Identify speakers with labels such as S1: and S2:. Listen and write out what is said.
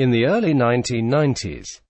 S1: In the early 1990s,